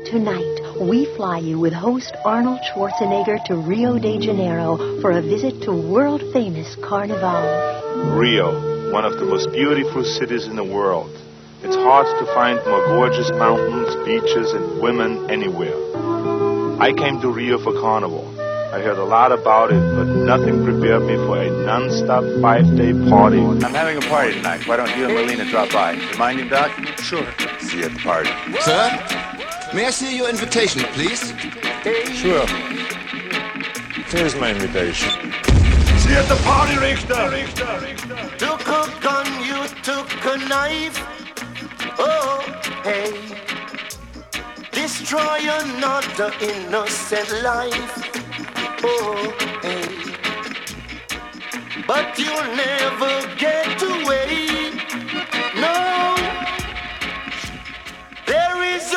Tonight, we fly you with host Arnold Schwarzenegger to Rio de Janeiro for a visit to world-famous Carnival. Rio, one of the most beautiful cities in the world. It's hard to find more gorgeous mountains, beaches, and women anywhere. I came to Rio for Carnival. I heard a lot about it, but nothing prepared me for a non-stop five-day party. I'm having a party tonight. Why don't you and Melina drop by? You mind him, Doc? Sure. See you at the party. Sir, may I see your invitation, please? Sure. Here's my invitation. See you at the party, Richter! Richter, Richter. Took a gun, you took a knife. Oh, hey. Destroy another innocent life. Oh, hey. But you'll never get away. No.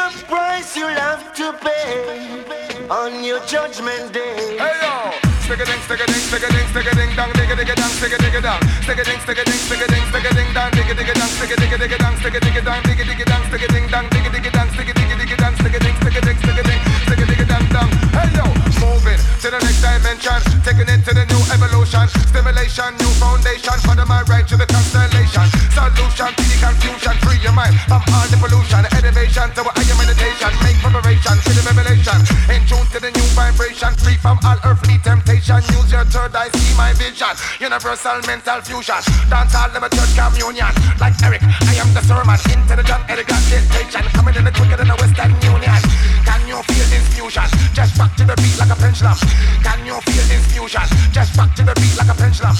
A price you'll have to pay on your judgment day. Hey, yo. Stick a ding, stick a ding, stick a ding, stick a ding, dong, digga digga dong, stick a digga dong. Stick a ding, stick a ding, stick a ding, stick a ding, dong, digga digga dong, stick a digga digga dong, stick a digga dong, digga digga dong, stick a ding dong, digga digga dong, stick a digga digga dong, stick a ding, stick a ding, stick a ding, stick a digga dong dong. Hey yo, moving to the next dimension, taking it to the new evolution, stimulation, new foundation, follow my right to the constellation, solution to the confusion, free your mind from all the pollution, elevation to higher meditation, make preparation to the revelation, in tune to the new vibration, free from all earthly temptation, use your third eye, see my vision. Universal mental fusion. Dance all church communion. Like Eric, I am the sermon. Intelligent, elegant dictation. Coming in the quicker than the Western Union. Can you feel this fusion? Just rock to the beat like a pendulum. Can you feel this fusion? Just rock to the beat like a pendulum.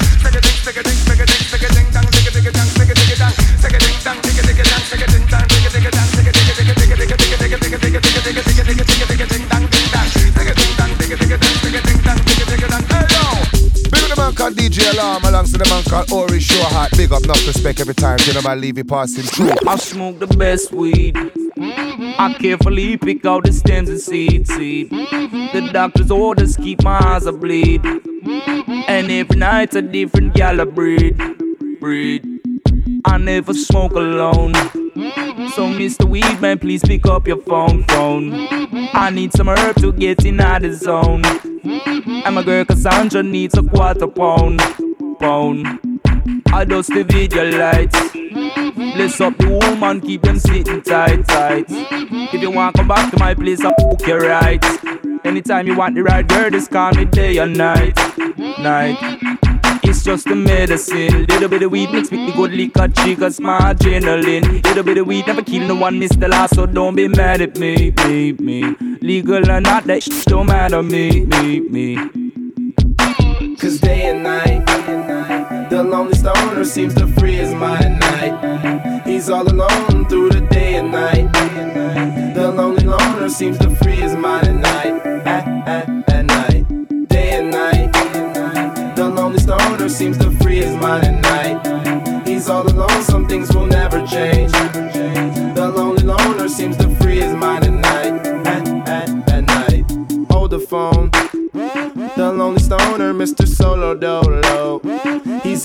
Alongside the man called Ori Shochat. Big up, enough respect every time. You know my leave it passing through. I smoke the best weed. I carefully pick out the stems and seeds. seed. The doctor's orders keep my eyes a bleed. And every night's a different gal breed, breed. I never smoke alone. So, Mr. Weedman, please pick up your phone, phone. I need some herb to get in the zone. And my girl Cassandra needs a quarter pound, pound. I just the video lights. Bless up the woman, keep them sitting tight, tight. If you want come back to my place, I'll book you right. Anytime you want the right girl, just call me day or night, night. It's just a medicine. Little bit of weed mixed with the good liquor, triggers my adrenaline. Little bit of weed never kill no one, Mr. Last, so don't be mad at me, me, me. Legal or not, that shit don't matter, me, me, me. Cause day and night, the lonely stoner seems to free his mind night. He's all alone through the day and night. The lonely loner seems to free his mind at night.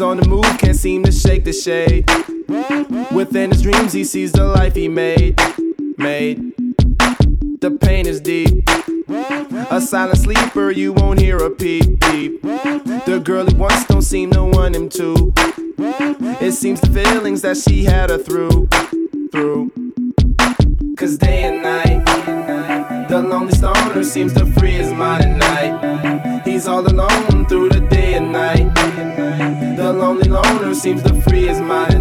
On the move, can't seem to shake the shade. Within his dreams, he sees the life he made. Made. The pain is deep. A silent sleeper, you won't hear a peep peep. The girl he wants don't seem to want him to. It seems the feelings that she had her through, through. Cause day and night, the lonely stoner seems to free his mind at night. He's all alone through the day and night. The loner seems to free his mind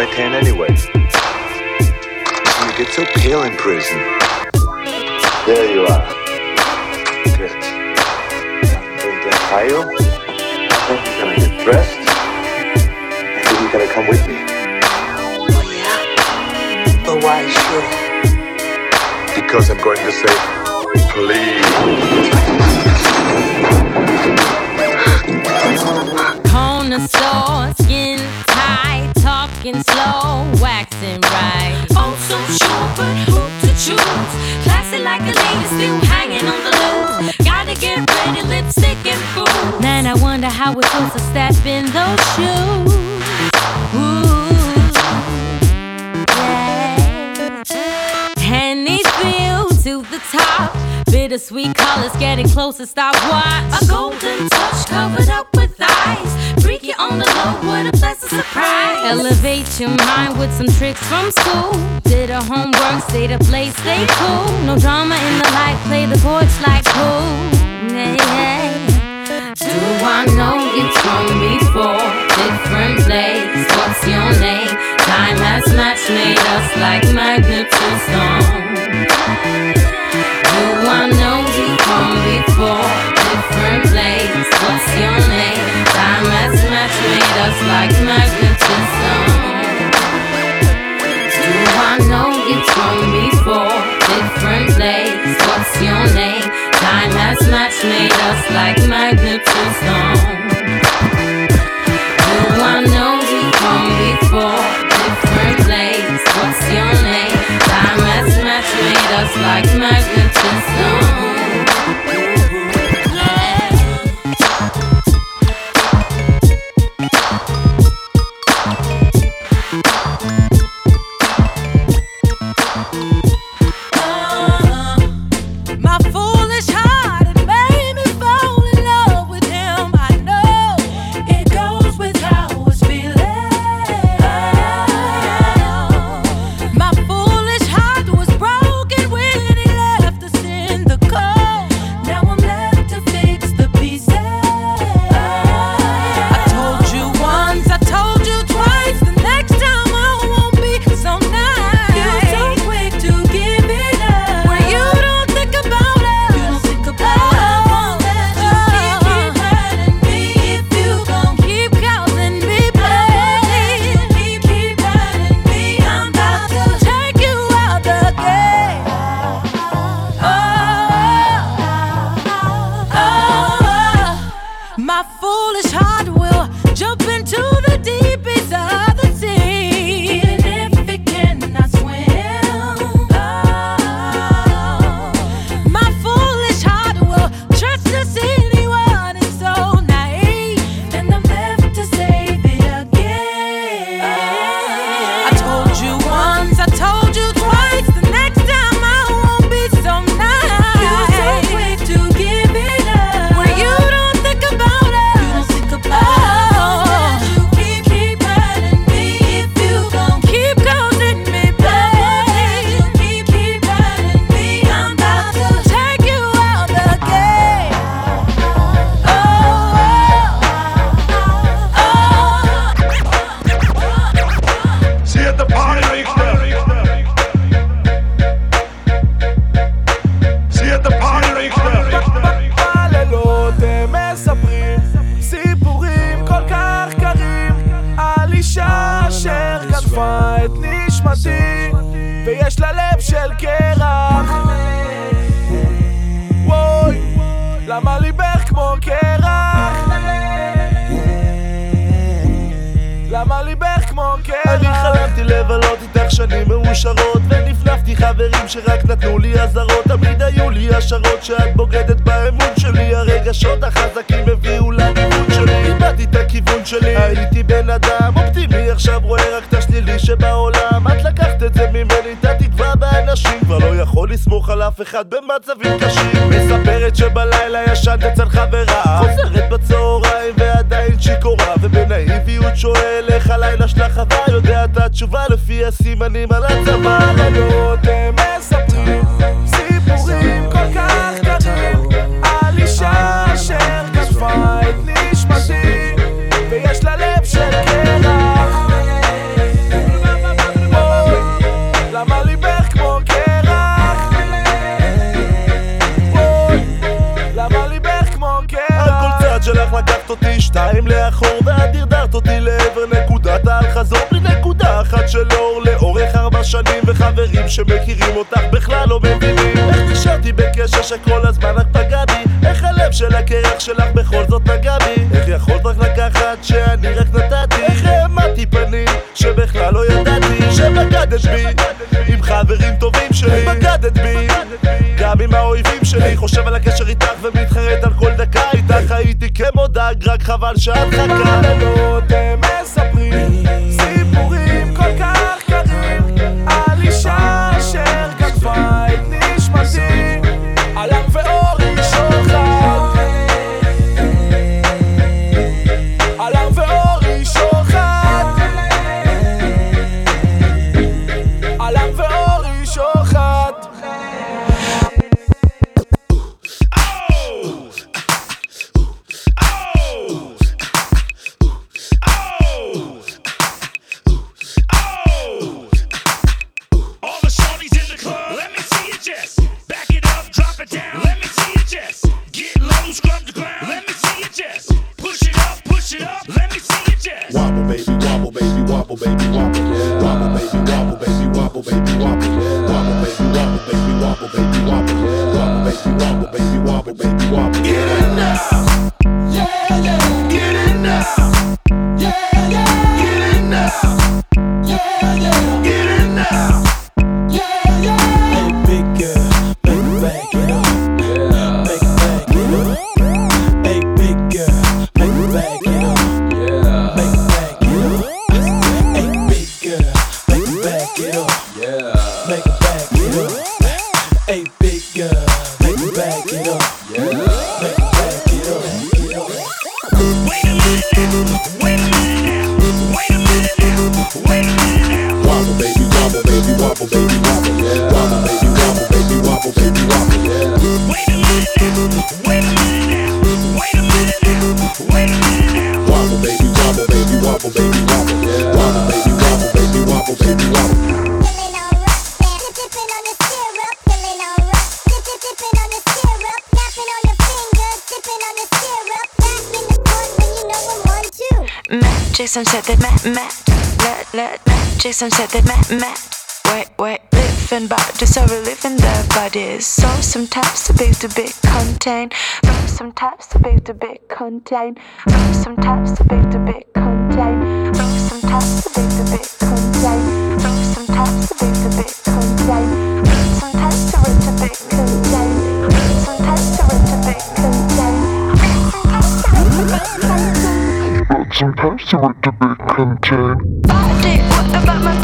my tan anyway. You get so pale in prison. There you are. Good. Going to Ohio. Then you're gonna get dressed. And then you're gonna come with me. Oh yeah? But why answer because I'm going to say, please. Connoisseur, skin tight, talking slow, waxing right. Oh, so sure, but who to choose? Classy like a lady, still hanging on the loose. Gotta get ready, lipstick and food. Man, I wonder how it feels to step in those shoes. Ooh. Henny's feel to the top. Bittersweet colors getting closer, stop watch. A golden touch covered up with ice. Freak you on the low, what a pleasant surprise. Elevate your mind with some tricks from school. Did a homework, stay to play, stay cool. No drama in the light, play the chords like cool. Yeah, yeah. Do I know you from before? Different place, what's your name? Time has matched, made us like magnets and stone. Do I know you from before? Different place, what's your name? Time has matched, made us like stone. Do I know you from before? Different place, what's your name? Time made us like. Do I know you from before? Different place, what's your name? Time made us like magnets במצבים קשים. מספרת שבלילה ישנת אצל חברה. חוזרת בצהריים ועדיין שיכורה. ובנאיביות שואל איך הלילה שלך עבר. יודע את התשובה לפי הסימנים על הצבא. בלילות שלך לקחת אותי שתיים לאחור ואת דרדרת אותי לעבר נקודת האל חזור בלי נקודה אחת של אור לאורך ארבע שנים וחברים שמכירים אותך בכלל לא מבינים. איך נשארתי בקשר שכל הזמן רק פגע בי איך הלב של הקרח שלך בכל זאת נגע בי? איך יכולת רק לקחת שאני רק נתתי? איך העמדתי פנים שבכלל לא ידעתי? שבגדת בי עם חברים טובים שלי. בגדת בי גם עם האויבים שלי. חושב על הקשר איתך ומתחרט על כל דקה איתך כמו דג רק חבל שאת חכה לילות הם מספרים Said that Matt Matt wait wait living but just over living their bodies so sometimes the big to big contain but sometimes the big to big contain but sometimes the big to big contain but sometimes the big to big contain but sometimes the big to big contain but sometimes the big to big contain but sometimes the big to big contain Sometimes you want to be contained. body, what about my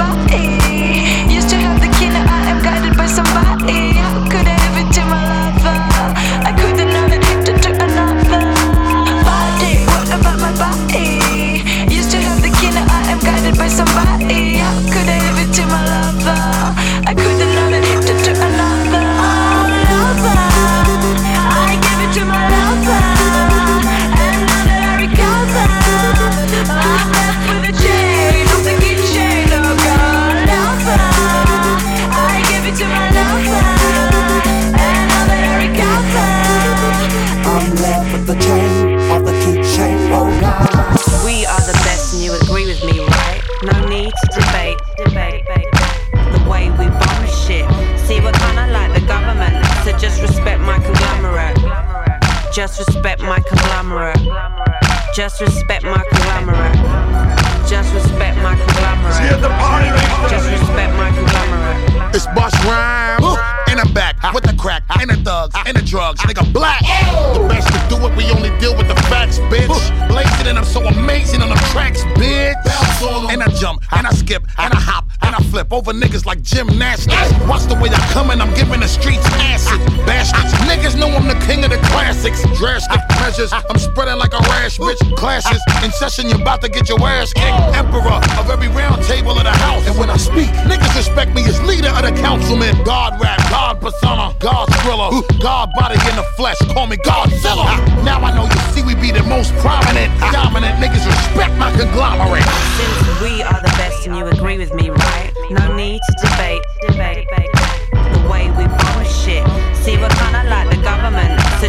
gymnastics. Watch the way I come and I'm giving the streets acid. Bastards. Niggas know I'm the king of the classics. Drastic measures. I'm spreading like a rash, bitch. Clashes. In session, you're about to get your ass kicked. Emperor of every round table of the house. And when I speak, niggas respect me as leader of the councilman. God rap, God persona, God thriller, God body in the flesh. Call me Godzilla. Now I know you see we be the most prominent, dominant niggas respect my conglomerate. Since we are the best, and you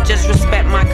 just respect my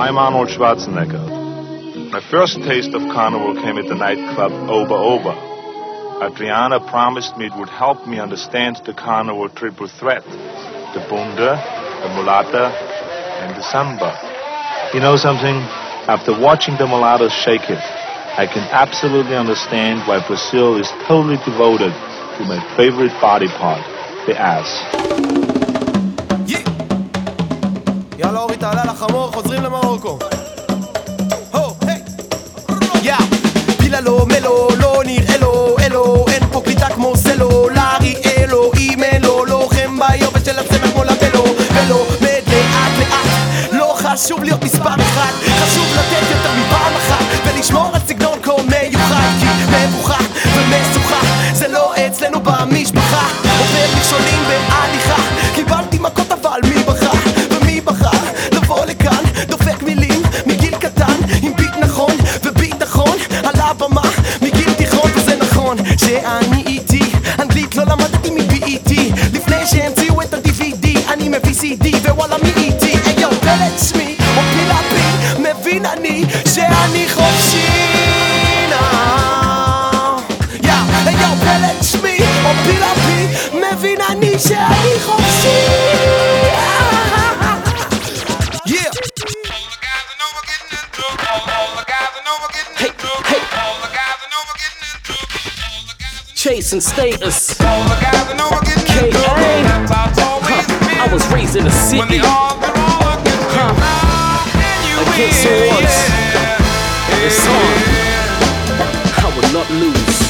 I'm Arnold Schwarzenegger. My first taste of carnival came at the nightclub Oba Oba. Adriana promised me it would help me understand the carnival triple threat the bunda, the mulata, and the samba. You know something? After watching the mulattoes shake it, I can absolutely understand why Brazil is totally devoted to my favorite body part, the ass. יאללה אורי תעלה לחמור, חוזרים למרוקו. הו, היי! יא! פילה לו, מלו, לא נראה לו, אלו, אין פה קליטה כמו סלולרי, אלו, לוחם ביובש של הצמח כמו לבלו, ולומד לאט לאט, לא חשוב להיות מספר Chasing status. Huh. I was raised in the city. Huh. Against odds. It's on. I will not lose.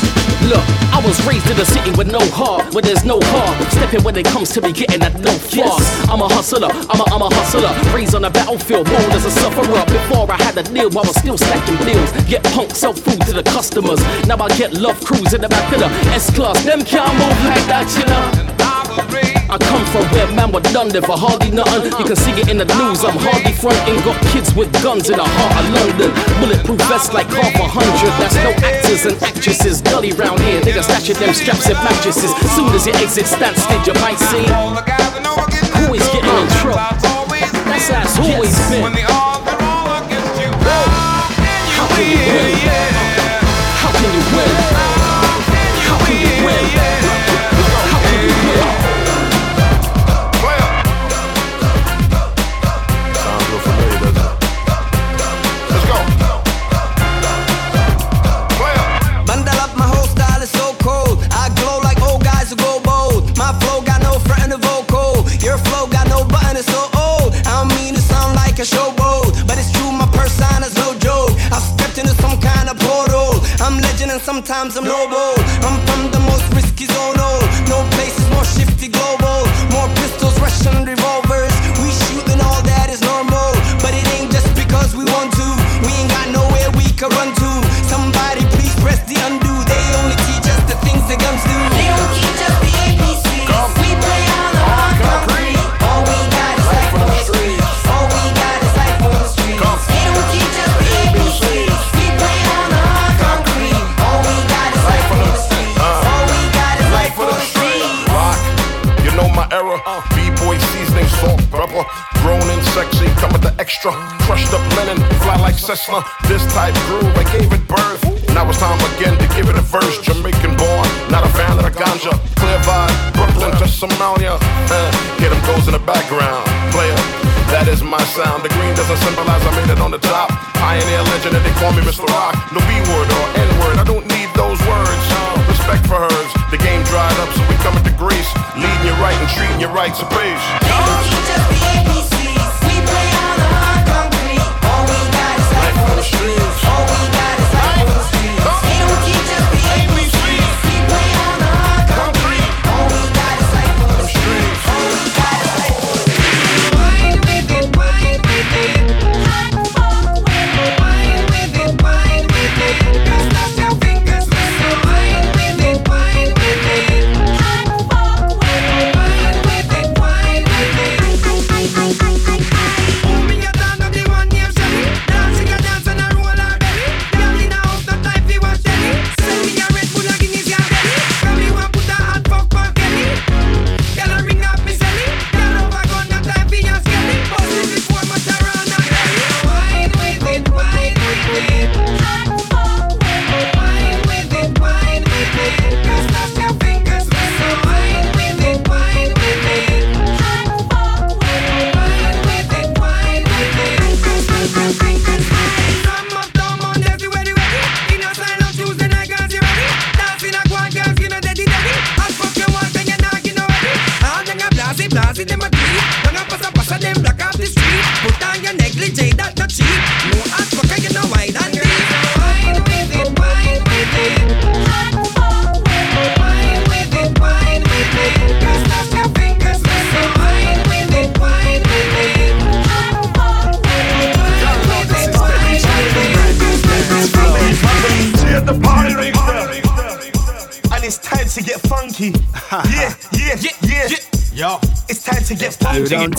Look, I was raised in a city with no heart, where there's no heart. Stepping when it comes to me getting that no fast. I'm a hustler, I'm a, I'm a hustler. Raised on the battlefield, born as a sufferer. Before I had a deal, I was still stacking bills. Get punk, sell food to the customers. Now I get love crews in the back of the S class. Them can't move like that, you know. I come from where man were done there for hardly nothing. You can see it in the news. I'm hardly fronting. Got kids with guns in the heart of London. Bulletproof vests like half a hundred. That's no actors and actresses. Gully round here. Niggas stashing them straps and mattresses. Soon as you exit stand stage, you might see. Always getting in trouble. That's how it's always been. How can you win? How can you win? Sometimes I'm noble. I'm from the most risky zone. oh. No place is more shifty global. More pistols, Russian revolvers. We shoot and all that is normal. But it ain't just because we want to. We ain't got nowhere we can run to. Somebody please press the undo. They only teach us the things the guns do. Extra. Crushed up linen, fly like Cessna. This type groove, I gave it birth. Now it's time again to give it a verse. Jamaican born, not a fan of the ganja. Clear vibe, Brooklyn to Somalia. Uh, get them goes in the background. Player, that is my sound. The green doesn't symbolize I made it on the top. Pioneer legend, and they call me Mr. Rock. No B word or N word, I don't need those words. Respect for hers. The game dried up, so we coming to Greece. Leading you right and treating you right, so peace. And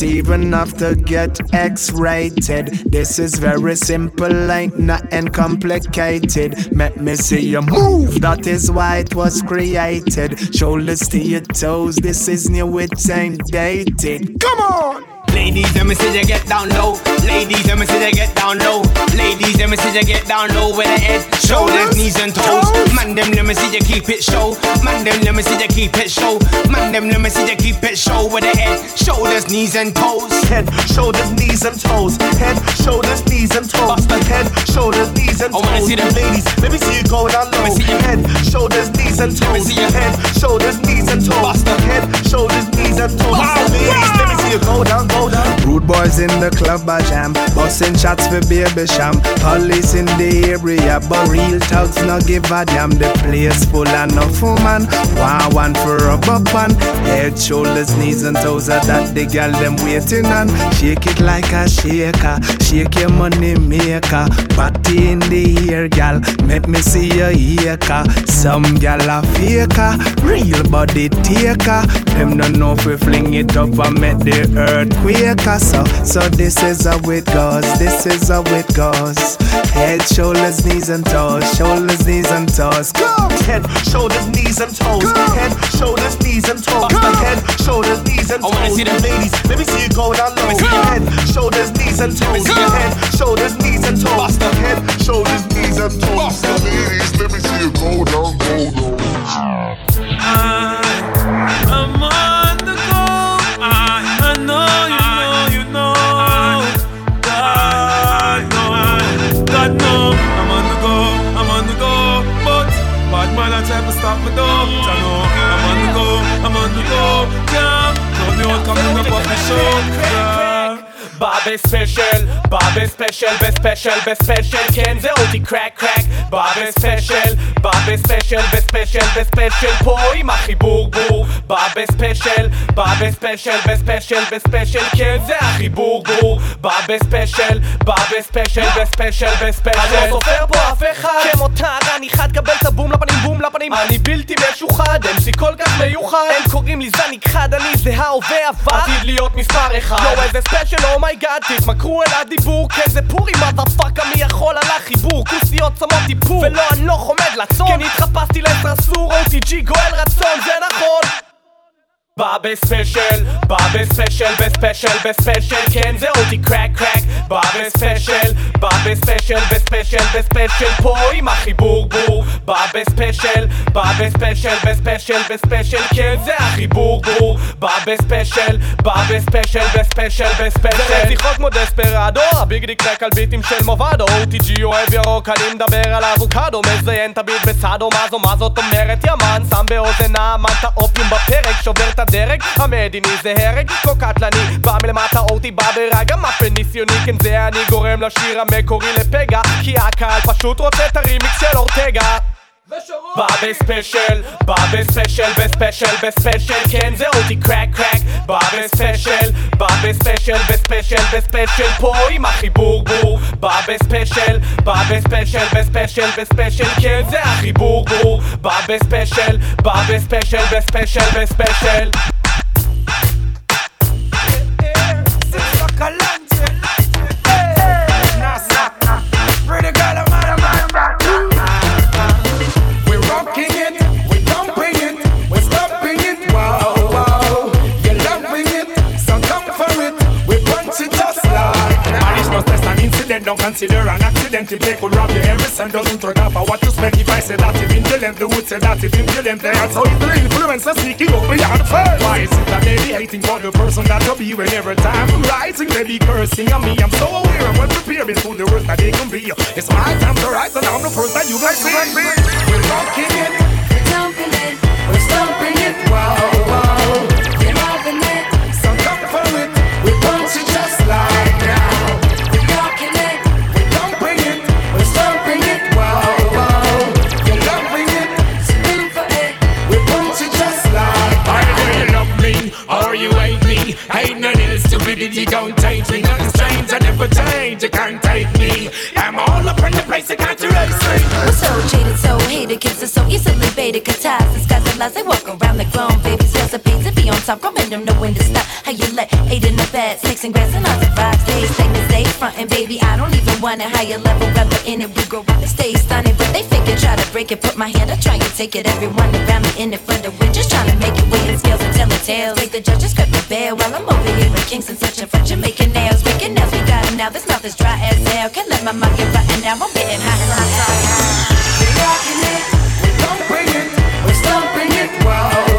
even have to get X rated. This is very simple, ain't nothing complicated. Let me see you move, that is why it was created. Shoulders to your toes, this is new, it ain't dated. Come on! Ladies, let me see you get down low. Ladies, let me see you get down low. Ladies, let me see you get down low with the head, shoulders, knees and toes. Man, them let me see you keep it show. Man, them let me see you keep it show. Man, them let me see you keep it show with the head, shoulders, knees and toes. Head, shoulders, knees and toes. Head, shoulders, knees and toes. Head, shoulders, knees and toes. I wanna see them. ladies. Let me see you go down low. Head, shoulders, knees and toes. Head, shoulders, knees and toes. Head, shoulders, knees and toes. Ladies, let me see you go down, go down. Rude boys in the club a jam, busting shots for baby sham. Police in the area, but real thugs no give a damn. The place full of enough woman, one one for a bump Head, shoulders, knees and toes are that the girl them waiting on. Shake it like a shaker, shake your money maker. Party in the air, gal, make me see your acre. Some gal a faker, real body taker. Them don't know if we fling it up and make the earthquake. So, so this is how it goes. This is how it goes. Head, shoulders, knees and toes. Shoulders, knees and toes. Go. Head, shoulders, knees and toes. Head, shoulders, knees and toes. Head, shoulders, knees and toes. I wanna see them. ladies. Let me see you go down low. Head, shoulders, knees and toes. Head, shoulders, knees and toes. Head, shoulders, knees and toes. Ladies, let me see you go down, go down. Ah, I'm on the בספיישל, בא בספיישל, בספיישל, בספיישל, כן זה אותי קרק קרק, בא בספיישל, בא בספיישל, בספיישל, בספיישל, פה עם החיבור בור, בא בספיישל, בא בספיישל, בספיישל, בספיישל, כן זה החיבור בור, בא בספיישל, בא בספיישל, בספיישל, בספיישל, אני לא סופר פה אף אחד, כמו כמותר אני חד, קבל את הבום לפנים, בום לפנים, אני בלתי משוחד, אין לי כל כך מיוחד, הם קוראים לי זניק חד, אני זה ההווה עבר, עתיד להיות מספר אחד, יואו איזה ספיישל, אומייגאד תתמכרו אל הדיבור כן זה פורים מotherfucker מי יכול על החיבור? כוסיות שמות איפור ולא אני לא חומד לצון כן התחפשתי לסרסור OTG גואל רצון זה נכון בא בספיישל, בא בספיישל, בספיישל, בספיישל, כן זה אותי קרק קרק בא בספיישל, בא בספיישל, בספיישל, בספיישל, פה עם החיבור בור בא בספיישל, בא בספיישל, בספיישל, בספיישל, כן זה החיבור בור בא בספיישל, בא בספיישל, בספיישל, בספיישל זה רציחות כמו דספרדו, הביג דיק טרק על ביטים של מובדו. OTG אוהב ירוק, אני מדבר על אבוקדו. מזיין את הביט בסאדו, מה זו, מה זאת אומרת? ימן שם באוזן האמן את האופיום בפרק, שובר את הדרג המדיני זה הרג כה קטלני בא מלמטה אותי בא ברג המאפן ניסיוני כן זה אני גורם לשיר המקורי לפגע כי הקהל פשוט רוצה את הרימיקס של אורטגה בא בספיישל, בא בספיישל, בספיישל, בספיישל, כן זה אותי קרק קרק בא בספיישל, בא בספיישל, בספיישל, בספיישל, פה עם החיבור בור בא בספיישל, בא בספיישל, בספיישל, בספיישל, כן זה החיבור בור בא בספיישל, בא בספיישל, בספיישל, בספיישל Pretty consider an accident. If they could rob you, every cent doesn't turn off for what you spend If I say that if indolent, they would say that if indolent They are so evil influence, they sneaky go beyond first Why is it that they be hating for the person that you be When every time I'm rising, they be cursing on me. I'm so aware of what preparing for the worst that they can be? It's my time to rise and I'm the first that you will see We're rocking it, we're thumping it, we're stomping it. Wow, this don't change me. Nothing strange, I never change. You can't take me. I'm all up in the place, you can't erase me. We're so jaded, so hated, kids so easily baited. Cause disguise the lies they walk around like grown babies. Recipes top, come them know when to stop. How you let eight in the bed, six and grass and all the vibes. Stay, stay, stay frontin', baby. I don't even want it higher level, rather in it. We grow up, stay stunning, but they figure try to break it. Put my hand, I try and take it. Everyone around me in it for the win, just trying to make it weighing scales and telling tales. Make the judges cut the bell while I'm over here with Kingston, such a and making nails, making nails. We got 'em now. This mouth is dry as hell. Can't let my mouth get rotten now. I'm getting hot as hot. We're rocking it, we're thumping it, we're stomping it. Wow,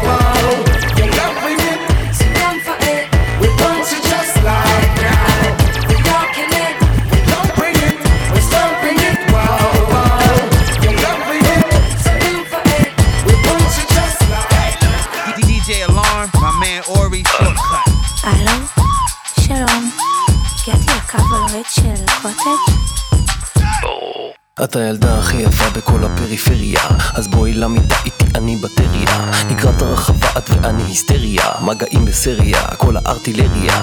את הילדה הכי יפה בכל הפריפריה. אז בואי למיטה איתי אני בטריה. לקראת הרחבה את ואני היסטריה. מגעים בסריה כל הארטילריה.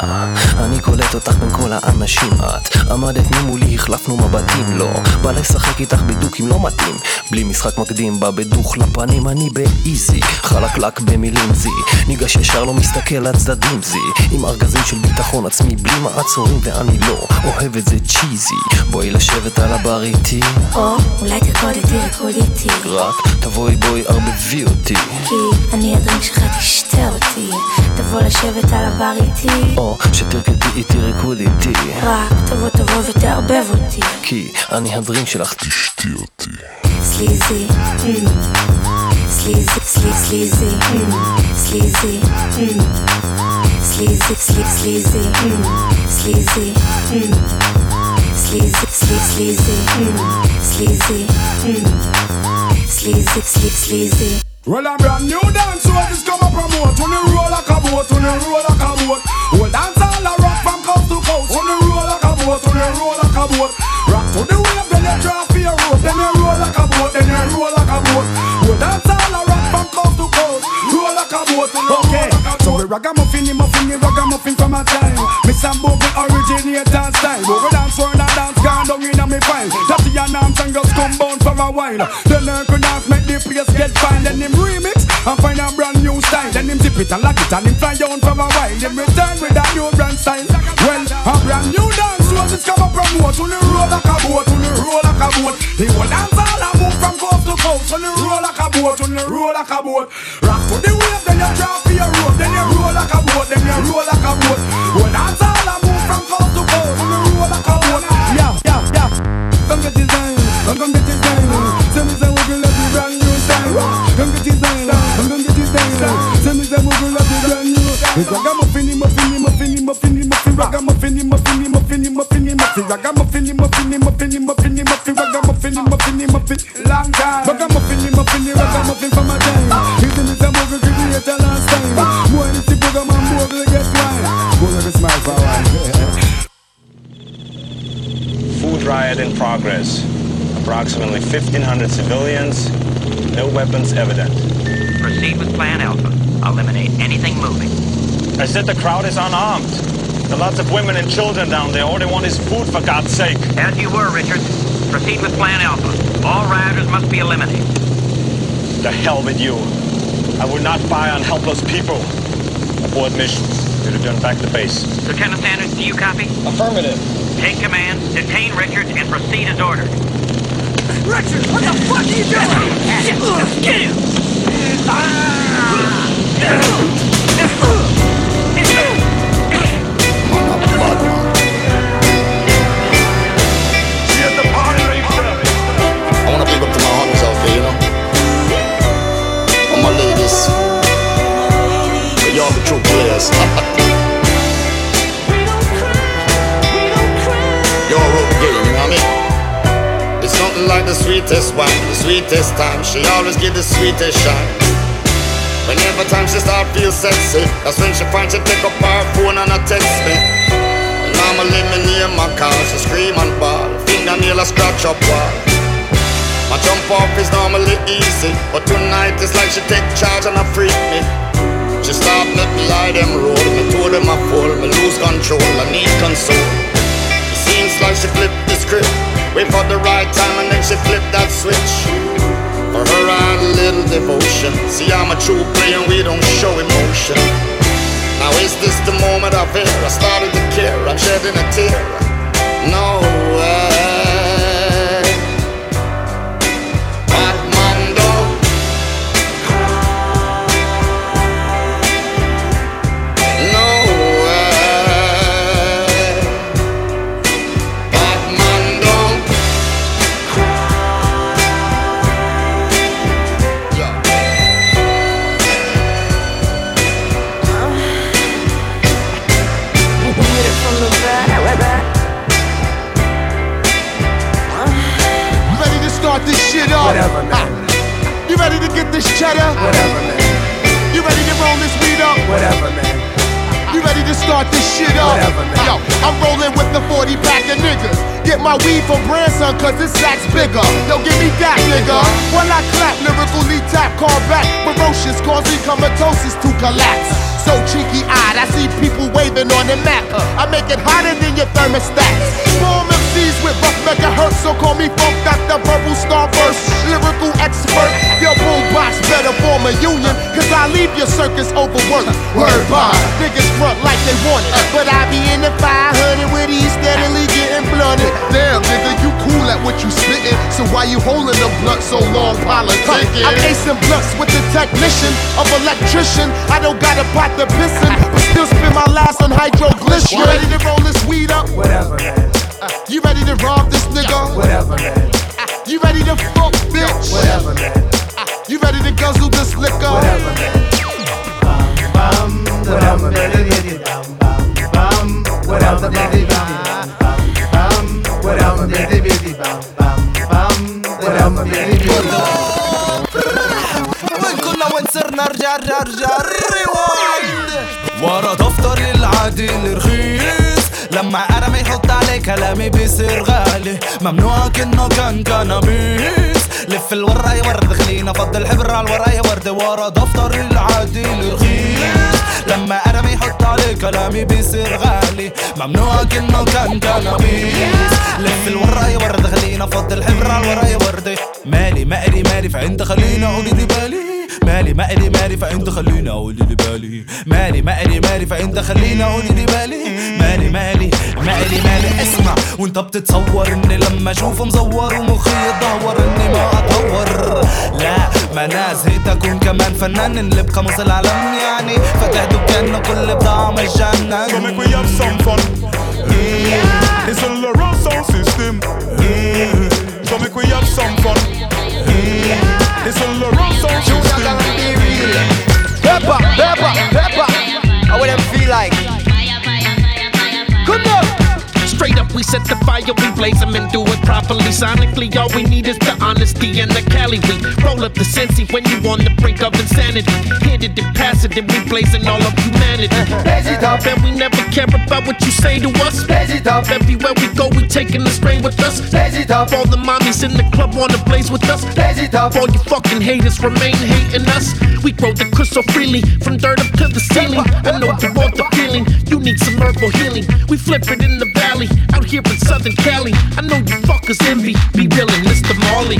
אני קולט אותך בין כל האנשים את. עמדת ממולי החלפנו מבטים לא. בא לשחק איתך בדוק אם לא מתאים. בלי משחק מקדים בא בדוך לפנים אני באיזי. חלקלק במילים זי. ניגש ישר לא מסתכל לצדדים זי. עם ארגזים של ביטחון עצמי בלי מעצורים ואני לא. אוהב את זה צ'יזי. בואי לשבת על הבר איתי או אולי תרקוד איתי רקוד איתי רק תבואי בואי ערבבי אותי כי אני הדרינק שלך תשתה אותי תבוא לשבת על הבר איתי או שתרקדי איתי ריקוד איתי רק תבוא תבוא ותערבב אותי כי אני הדרינק שלך תשתי אותי סליזי mm. סליזי סלי סליזי mm. סליזי mm. סליזי סלי סליזי. סליזי. סליזי סלי סליזי Слизы, слизы, слизы, слизы, слизы, слизы. Well, a brand new dance what is come and promote. On the roll like a boat, on the roll like a boat. Well, dance all a rock from coast to coast. On the roll like a boat, on the roll like a boat. Rock to the wave, then they drop for your rope. Then you roll like a boat, then you roll like a boat. Well, dance all a rock from coast to coast. Roll like a boat, okay. So we ragamuffin, muffin, muffin, ragamuffin from a time. Miss Sambo, we originate dance time. But we dance for and arms and girls come bound for a while Then learn to dance, make the place get fine Then him remix and find a brand new style Then him zip it and lock it and him fly down for a while Then return with a new brand style Well, a brand new dance was it's come up promote When you roll like a boat, when you roll like a boat The whole dance all a move from coast to coast. When you roll like a boat, when you roll like a boat. Rock to the wave, then you drop for your road. Then you roll like a boat, then you roll like a boat. New. It's ragamuffin, muffin, muffin, muffin, muffin, ragamuffin, muffin, muffin, muffin, muffin, ragamuffin, muffin, muffin, muffin, muffin, ragamuffin, muffin, muffin. Long time. Ragamuffin, muffin, ragamuffin for my time. Using me some wiggle create a last time. More than the program and more will get wine. Go let me smile for a. Food riot in progress. Approximately 1,500 civilians, no weapons evident. Proceed with Plan Alpha. Eliminate anything moving. I said the crowd is unarmed. There are lots of women and children down there. All they want is food, for God's sake. As you were, Richard. Proceed with Plan Alpha. All rioters must be eliminated. The hell with you. I will not buy on helpless people. Abort mission. You return back to base. Lieutenant Sanders, do you copy? Affirmative. Take command, detain Richards, and proceed as ordered. Richard, what the fuck are you doing? Get him! I the true players. Y'all wrote the game, you know I? It's something like the sweetest wine, the sweetest time. She always give the sweetest shine. Whenever time she start feel sexy, that's when she find she pick up her phone and a text me. And normally me name my car, she scream and bawl, fingernail a scratch up wall. My jump off is normally easy, but tonight it's like she take charge and a freak me. She start let me lie them roll, me told them I fall, me lose control, I need console. It seems like she flipped the script, wait for the right time and then she flipped that switch. For her I had a little devotion. See I'm a true player we don't show emotion. Now is this the moment of fear? I started to care, I'm shedding a tear. No way. This cheddar? Whatever, man. You ready to roll this weed up? Whatever, man. You ready to start this shit up? Whatever, man. Yo, I'm rolling with the 40 pack of niggas. Get my weed from grandson, cause this sack's bigger. Yo, give me that, nigga. While I clap, lyrically tap, call back. Ferocious, causing comatosis to collapse. So cheeky eyed, I see people waving on the map. I make it hotter than your thermostat. Form MCs with rough megahertz, so call me Funk Dr. Verbal Starburst. Lyrical expert, your boombox better form a union, cause I leave your circus overworked. Word bond, niggas front like they want it. But I be in the 500 with these steadily getting blunted. Damn, nigga, you cool at what you spittin', so why you holding the blunt so long politicking? I'm acing blunts with the technician of electrician. I don't got a pot to pissin', but still spend my last on hydroglycerin. You ready to roll this weed up? Whatever, man. You ready to rob this nigga? Whatever, man. You ready to fuck, bitch? Whatever, man. You ready to guzzle this liquor? Whatever, man. Whatever, man. Whatever, man. Whatever, man. Whatever, man. والكل ونصرنا رجع رجع رجع ورا دفتري العادي الرخيص لما أرمي يحط عليه كلامي بيصير غالي. ممنوعك انه كان كنابيس لف الوراي ورد خلينا فض الحبر على الوراي ورد ورا دفتر العادي الرخيص لما أرمي يحط عليه كلامي بيصير غالي. ممنوعك انه كان كنابيس لف الوراي ورد خلينا فض الحبر على الوراي ورد مالي مقري مالي فعند خلينا قولي بالي. مالي مقري مالي فانت خليني أقول اللي بالي مالي مقري مالي فانت خليني أقول اللي بالي مالي مالي مالي مالي. اسمع وأنت بتتصور اني لما أشوف مزور ومخي يتدهور اني ما اتهور مناز هي تكون كمان فنان اللي بقاموس العالم يعني. فاتح دكان وكل بضاعة مجانا So make we have some fun yeah. It's a sound system. yeah. So make we have some fun. It's a little sound system Pepper, pepper, pepper. How would them feel like? Straight up, we set the fire, we blaze them and do it properly. Sonically, all we need is the honesty and the Cali. We roll up the Sensi when you on the brink of insanity. Hit it and pass it, and we blazing all of humanity. Blaze it up. And we never care about what you say to us. Blaze it up. Everywhere we go, we taking the strain with us. Blaze it up. All the mommies in the club wanna blaze with us. Blaze it up. All you fucking haters remain hating us. We grow the crystal freely, from dirt up to the ceiling. I know you want the feeling, you need some herbal healing. We flip it in the valley, out here in Southern Cali. I know you fuckers envy, be real and Mr. Marley.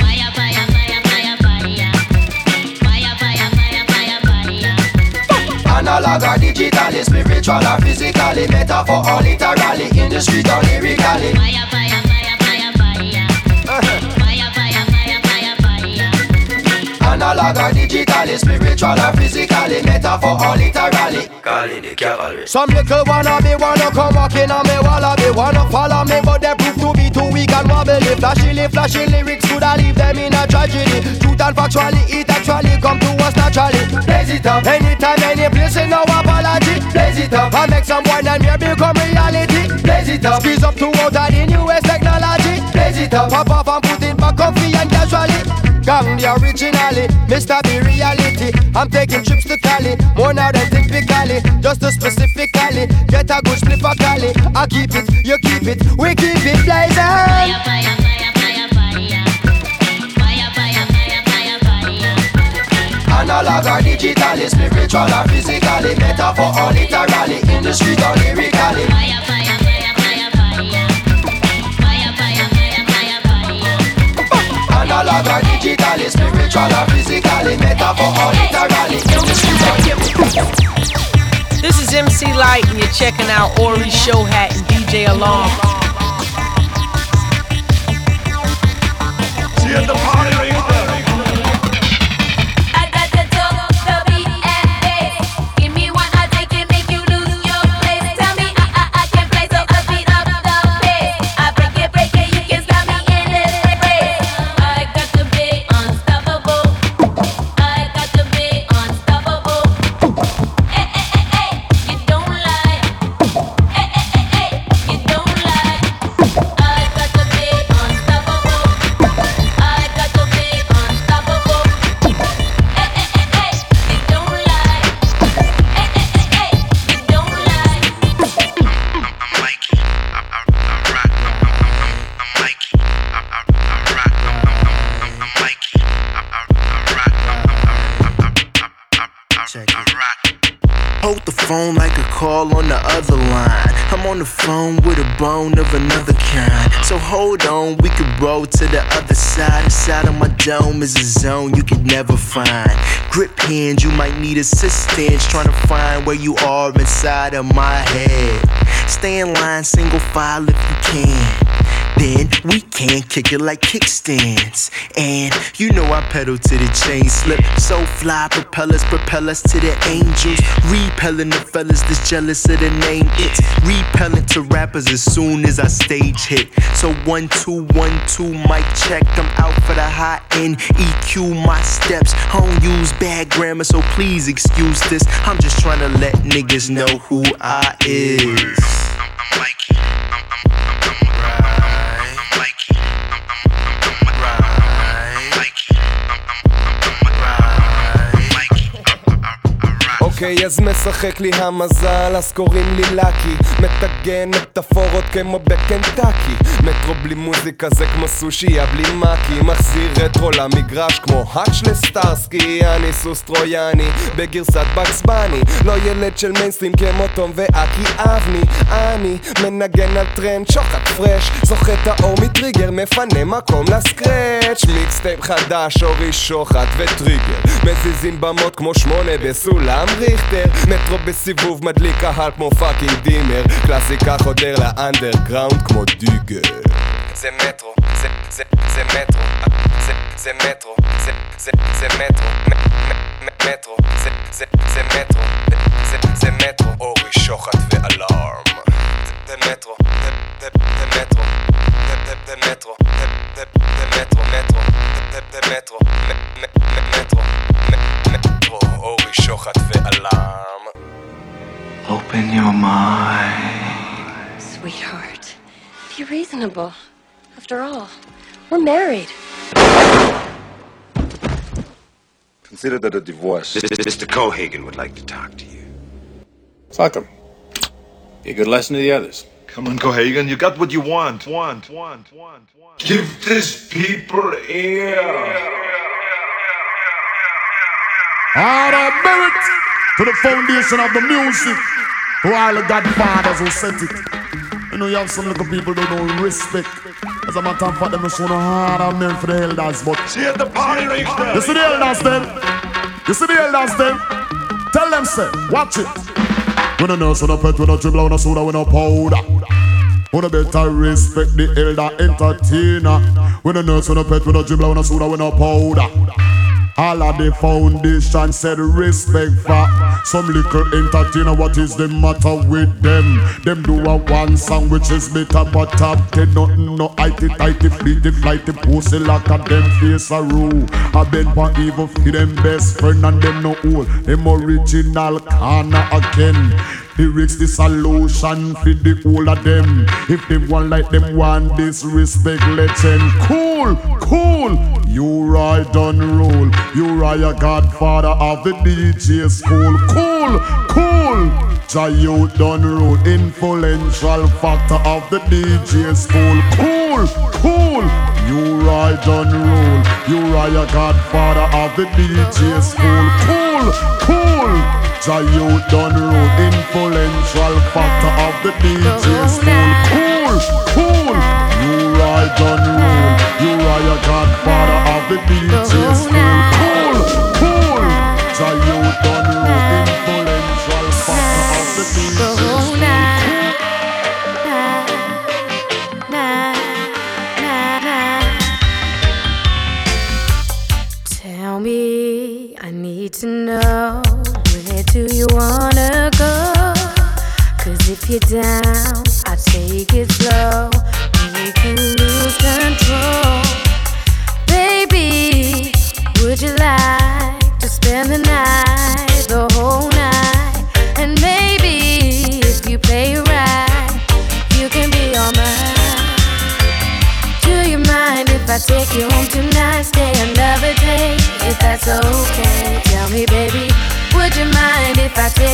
Analog or digital, spiritual or physically, metaphor or literally, in the street or lyrically. Analog or digital, spiritual or physically, metaphor or literally. Some little wanna be wanna come walking on me wallaby Wanna follow me but they prove to be too weak and wobbly Flashy, flashy lyrics could I leave them in a tragedy. Truth and factually, it actually come to us naturally. Blaze it up, anytime, any place, no apology. Blaze it up, I make some wine and beer become reality. Blaze it up, squeeze up to out of the newest technology. Blaze it up, pop off and put it back comfy and casually Gang the originally, Mr. B reality. I'm taking trips to Cali, more now than typically. Just to specifically, get a good split for Cali. I keep it, you keep it, we keep it blazing. Analog or digital, spiritual or physically Metaphor or literally, in the street or lyrically. Analog or digital, spiritual or physically Metaphor or literally, in the street or lyrically This is MC Light, and you're checking out Ori Shochat and DJ Alarm. See at the party bone of another kind. So hold on, we could roll to the other side. Inside of my dome is a zone you could never find. Grip hands, you might need assistance trying to find where you are inside of my head. Stay in line, single file if you can. Then we can kick it like kickstands. And you know I pedal to the chain slip. So fly, propellers propel us to the angels. Repelling the fellas that's jealous of the name. It's repelling to rappers as soon as I stage hit. So one, two, one, two, mic check. I'm out for the high end. EQ my steps. I don't use bad grammar, so please excuse this. I'm just trying to let niggas know who I is. אוקיי, אז משחק לי המזל, אז קוראים לי לקי מטגן מטאפורות כמו בקנטקי. מטרו בלי מוזיקה זה כמו סושיה בלי מאקי מחזיר רטרו למגרש כמו האץ' לסטארסקי אני סוס טרויאני בגרסת בקס בני. לא ילד של מיינסטרים כמו תום ואקי אבני. אני מנגן על טרנד שוחט פרש. זוכה את האור מטריגר מפנה מקום לסקרץ' מיקסטייפ חדש אורי שוחט וטריגר. מזיזים במות כמו שמונה בסולם ריכטר מטרו בסיבוב מדליק קהל כמו פאקינג דימר קלאסיקה חודר לאנדרגראונד כמו דיגר זה מטרו, זה, זה, זה מטרו, זה, זה מטרו, זה, זה, זה מטרו, מטרו, זה, זה, זה מטרו, זה, זה מטרו, אורי שוחט ואלארם. זה מטרו, זה מטרו, זה מטרו, זה מטרו, מטרו, זה מטרו, מטרו, מטרו, אורי שוחט ואלארם. Open your mind. Sweetheart, be reasonable. After all, we're married. Consider that a divorce. Mr. Cohaagen would like to talk to you. Fuck him. Be a good lesson to the others. Come on, Cohaagen, you got what you want. Want, want, want, want. Give these people air. All the merit to the foundation of the music. To all the godfathers who set it. You know, you have some little people who don't respect. As a matter of fact, them show no hard of men for the elders, but see the party right. You see the elders then? You see the elders then? Tell them, say, watch it. We no nurse, we no pet, we no dribble, we no soda, we no powder. We no better respect the elder entertainer. We no nurse, we no pet, we no dribble, we no soda, we no powder. All of the foundation said respect for some little entertainer. What is the matter with them? Them do a one song which is better, but top ten nothing no IT tighty fleety flighty pussy like a them face a rule. I been for even for them best friend and them no old. Them original corner again. Lyrics the solution for the whole of them. If they want like them want disrespect, legend. Cool, cool. You ride on rule. You are a godfather of the DJ school. Cool, cool. Jah you done rule. Influential factor of the DJ school. Cool, cool. You ride on rule. You are a godfather of the DJ school. Cool, cool. Jah you done rule Influential factor of the DJ school. Cool, cool. You ride on rule You are a godfather of the DJ school. Cool, cool. Jah you done rule Influential factor of the DJ school. Tell me, I need to know do you wanna go? Cause if you're down, I take it slow. We can lose control. Baby, would you like to spend the night, the whole night? And maybe if you play right, you can be all mine. Do you mind if I take you home tonight? Stay another day, if that's okay.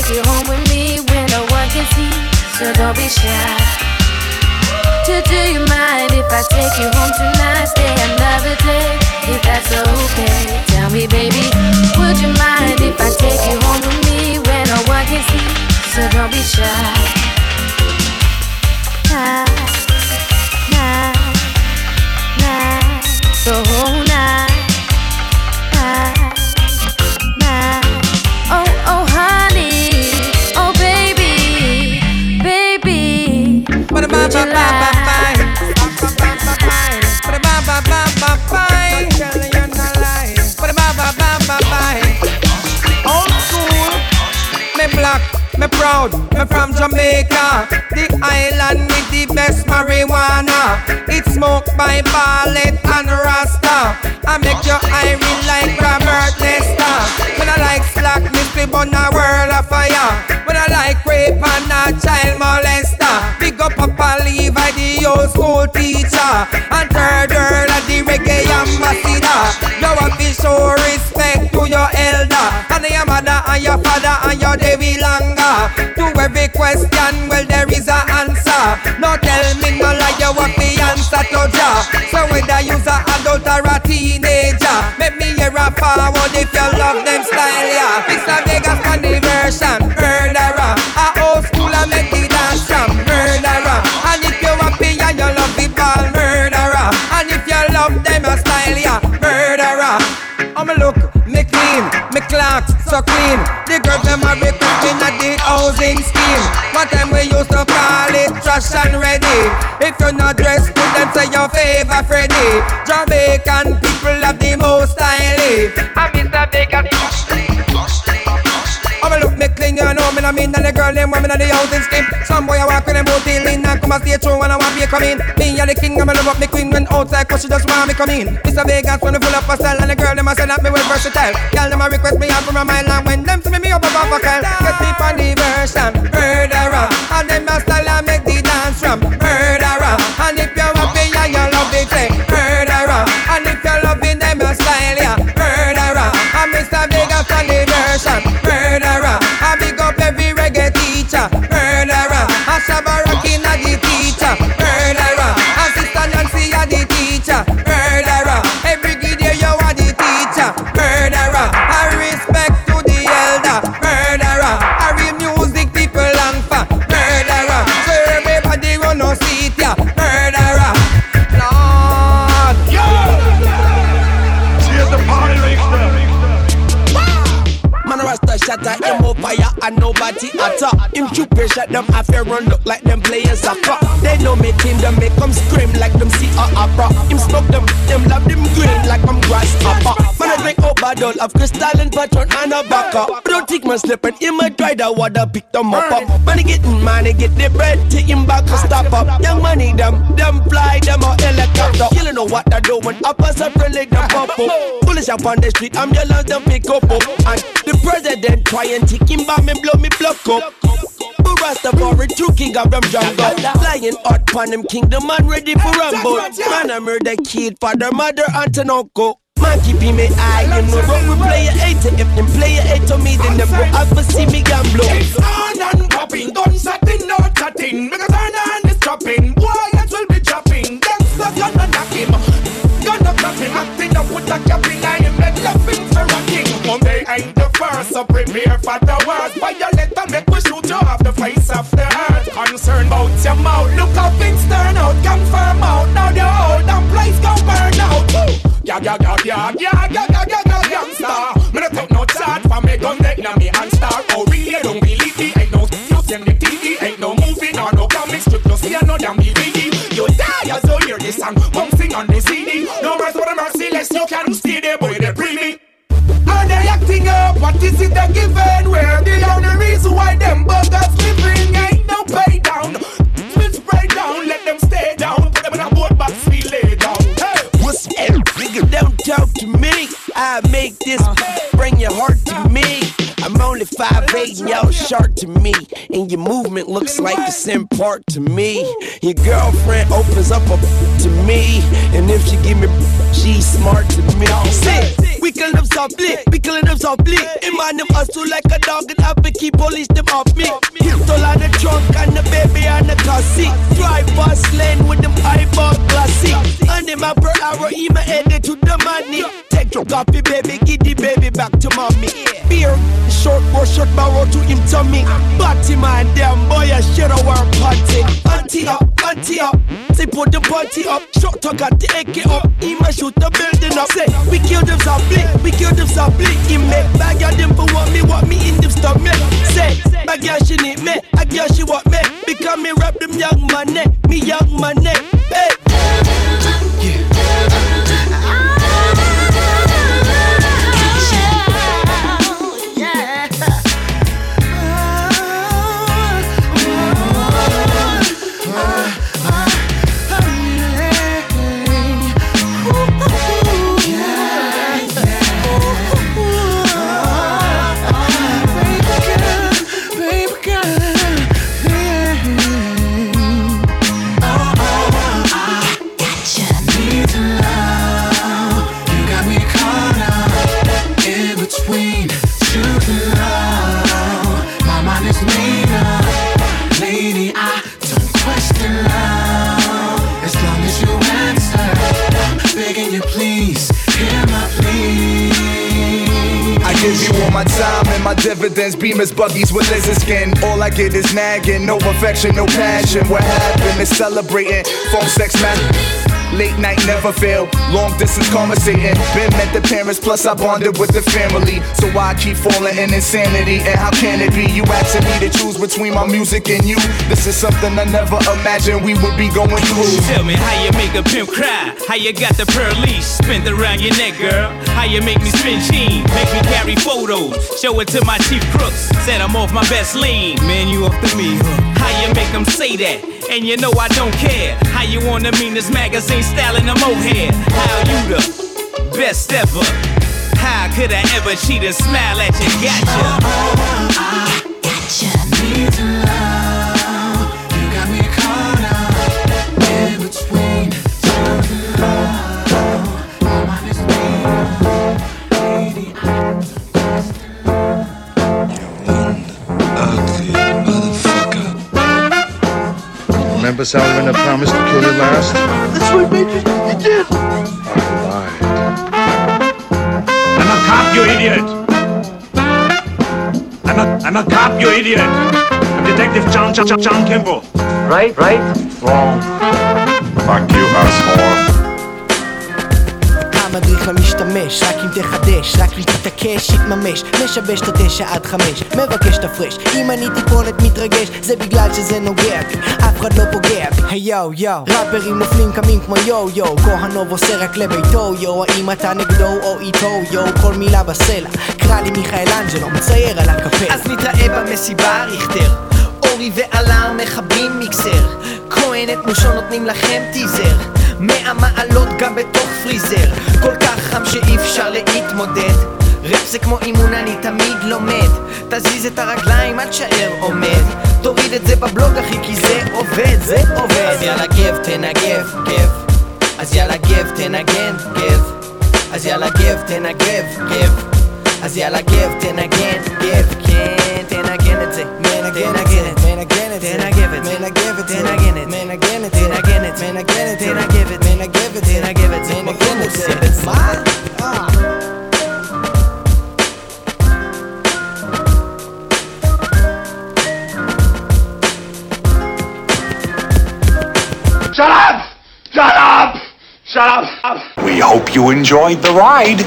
Take you home with me when no one can see? So don't be shy. Do, do you mind if I take you home tonight? Stay another day, if that's okay. Tell me, baby, would you mind if I take you home with me when no one can see? So don't be shy. Night, night, night, the whole me proud, me from Jamaica, the island with the best marijuana. It's smoked by Ballet and Rasta. I make your irie like Robert Nesta. When I like slack, me flip on a world of fire. I like rape and a child molester. Big up Papa Levi, the old school teacher. And third girl at the reggae ambassador. You have to show respect to your elder. And your mother and your father and your Devi Langa. To every question, well, there is a answer. No tell me no lie, you have the answer to ja. So whether you're a adult or a teenager, make me hear a forward if you so clean. The girls them are recruiting at the housing scheme. One time we used to call it trash and ready. If you're not dressed good, then say your favor Freddy. Jamaican people have the most style. costly. I'm Mr. Vegas. Costly, costly, costly. Have a look, me clean, you know me. I mean, and the girl them women at the and skim. Some boy I walk with them both and come and stay true and I want me come in. Me and the king, I'm love up me queen when outside, cause she just want me come in. Mr. Vegas when I full up a style and the girl them I say that me well versatile. Girl them I request me out from a mile and when them see me me up above a call. Get me on the version, murderer, and them my style I make the dance from murderer. Shatter, him up fire and nobody attack. Him shoot pressure, them half a run look like them players soccer. They know me team, them make them scream like them see a opera. Him smoke them, them love them green like I'm grasshopper. I drink overdose of crystal and patron and a bacca. But don't think man slipping, him a try the water, pick them up. up. He getting money, get the bread, take him back to stop up. Young money, them, them fly, them a helicopter. You know what I do when uppers are friendly, them pop up. Bullish up on the street, I'm yellow, them pick up up. And the president try and take him back, me blow me block up. Rastafari, true king of them jungle. Flying hot pan them kingdom, man ready for rumble. Man, I murder kid, father, mother, aunt and uncle. Man, keep him in eye, you know, we play a eight. If them play a eight to me, then them go up for see me gamble. It's on and popping, guns setting, no chatting. Because turn on the chopping, Wyatt will be chopping. Gangsters gonna knock him, gonna knock him. Acting up with a cap in him, then laughing for rocking. One day ain't the first, so prepare for the worst. Violate and make we shoot you off the face of the earth. Concerned about your mouth, look how things turn out. Confirm out, now the whole damn place gon' burn out. Woo! Yeah, yeah, yeah, yeah, yeah, yeah, yeah, yeah, yeah, youngster. Me no take no charge for me gun take na me and star. Oh really, don't believe it. Ain't no you send the TV, ain't no movie nor no comic strip. No see no damn DVD. You die as you hear this song, bouncing on the CD. No rest for the merciless, you can stay there, boy, they pre me. Are they acting up? What is it they giving? Where the only reason why them buggers living ain't no pay down. We'll spray down, let them stay down. Take this. 5'8 and y'all to me. And your movement looks like the same part to me. Your girlfriend opens up a to me. And if she give me she's smart to me. Say, we kill them softly, we killing them softly. And man them hustle like a dog and have to keep police them off me. Pistol on the trunk and the baby on the car seat. Drive past lane with them eyeball glassy. And them a per hour, he my head to the money. Take your copy, baby, give the baby back to mommy. Beer, short or short barrow to him tummy. Batty man, damn boy, I shit our party. Auntie up, auntie up. Say put the party up. Short talk at the AK up. He might shoot the building up. Say we kill them softly, we kill them softly. He make bag of them for what me, what me in them stomach. Say my girl she need me, a girl she want me. Because me rap them young money, me young money. Hey. Dividends. Beamers, buggies with lizard skin. All I get is nagging. No affection, no passion. What happened is celebrating. Phone sex, man. Late night never fail. Long distance conversating. Been met the parents, plus I bonded with the family. So why I keep falling in insanity? And how can it be you asking me to choose between my music and you? This is something I never imagined we would be going through. Tell me how you make a pimp cry. How you got the pearl leash spent around your neck, girl. How you make me spin cheese. Make me carry photos. Show it to my chief crooks. Said I'm off my best lean. Man, you off the me. How you make them say that? And you know I don't care. How you wanna mean this magazine styling a mohair? How you the best ever? How could I ever cheat and smile at you? Gotcha. I Gotcha. Need to love. Remember Salomon promised to kill you last? That's what made you, you did. I lied. I'm a cop, you idiot! I'm a, I'm a cop, you idiot! I'm Detective John, John, John, John Kimble. Right, right? Wrong. Fuck you, asshole. המדריך המשתמש, רק אם תחדש, רק אם תתעקש, יתממש. משבש את התשע עד חמש, מבקש תפרש אם אני טיפונת מתרגש, זה בגלל שזה נוגע בי. אף אחד לא פוגע בי, היי יואו יואו ראפרים נופלים קמים כמו יואו יואו כהנוב עושה רק לביתו יואו האם אתה נגדו או איתו יואו כל מילה בסלע. קרא לי מיכאל אנג'לו מצייר על הקפל אז נתראה במסיבה ריכטר. אורי ועלר מכבים מיקסר. כהן את מושו נותנים לכם טיזר מאה מעלות גם בתוך פריזר. כל כך חם שאי אפשר להתמודד. ראפ זה כמו אימון אני תמיד לומד. תזיז את הרגליים אל תשאר עומד. תוריד את זה בבלוג אחי כי זה עובד זה עובד. אז יאללה גב תנגב גב. אז יאללה גב תנגן גב. אז יאללה גב תנגב גב. אז יאללה גב תנגן גב. כן תנגן את זה מנגן את זה מנגן את זה תנגב את זה מנגב את זה. תנגן את זה man, I get it, then I give it, then I give it, then I give it, then I give it, then Shut up! Shut up! Shut up! We hope you enjoyed the ride.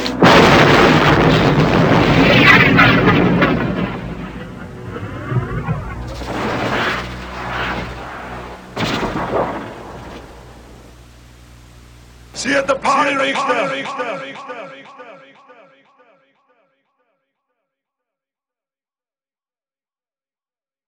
See you at the party, Richter!